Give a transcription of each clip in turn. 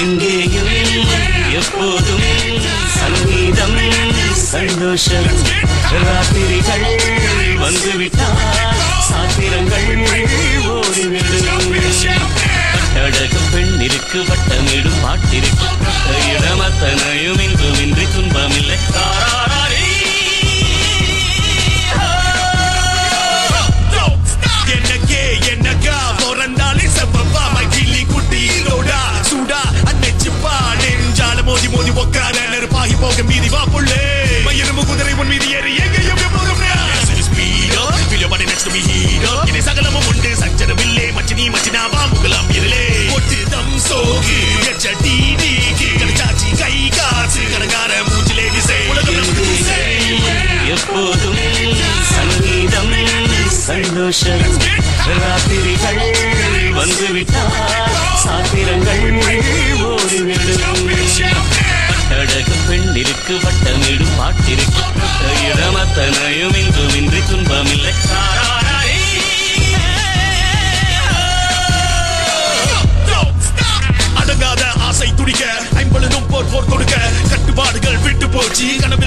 எங்கேயும் எப்போதும் சங்கீதம் சந்தோஷம். ராத்திரிகள் வந்துவிட்டால் சாத்திரங்கள் ஓடிவிடும். பட்டடகு பெண்ணிற்கு வட்டம் சந்தோஷம் ராத்திரிகள் வந்துவிட்டால் சாத்திரங்கள் ஓடிவிடும். அழகு பெண்ணிற்கு வட்டமிடு பாட்டிற்கு இடமத்தனையும் இன்றுமின்றி துன்பமில்லை. அடங்காத ஆசை துடிக்க ஐம்பழுதும் போர் போர் கொடுக்க கட்டுப்பாடுகள் விட்டு போச்சு கனவு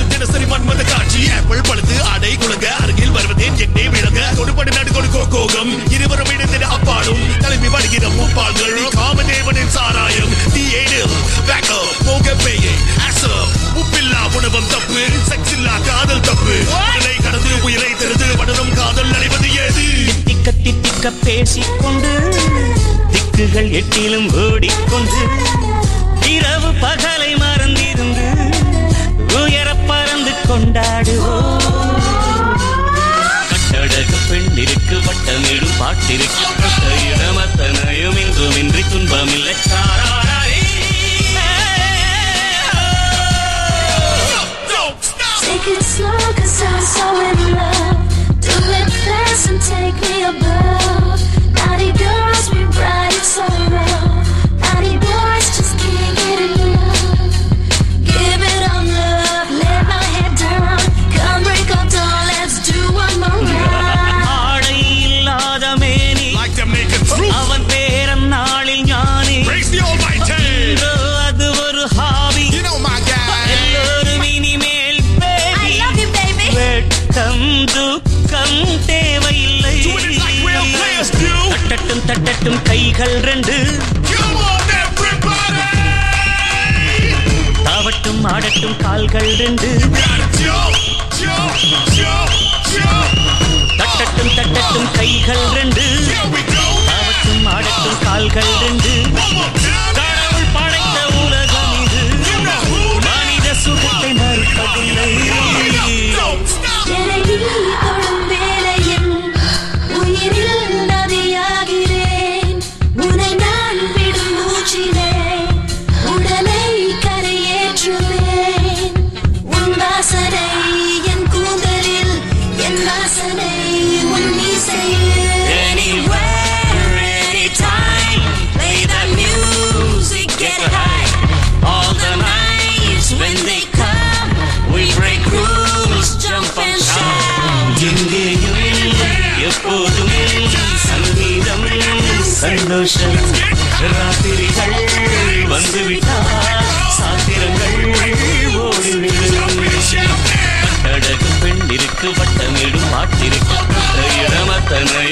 பேச பேசிக்கொண்டு திக்குகள் எட்டிலும் ஓடிக்கொண்டு இரவு பகலை மறந்திருந்து உயர பறந்து கொண்டாடுவோம். கட்டழக பெண்ணிற்கு வட்டமிடும் பாட்டிற்கு இடம் அத்தனையும் இன்றுமின்றி துன்பமில்லை. சாரா தட்டட்டும் கைகள் ரெண்டு. தாவட்டும் ஆடட்டும் கால்கள் ரெண்டு. தட்டட்டும் தட்டட்டும் கைகள் ரெண்டு. தாவட்டும் ஆடட்டும் கால்கள் ரெண்டு. சந்தோஷம். ராத்திரிகள் வந்துவிட்டால் சாத்திரங்கள் ஓடிவிடும். பெண்ணிற்கு வட்டமிடும் மாட்டிற்கு இடமத்தனை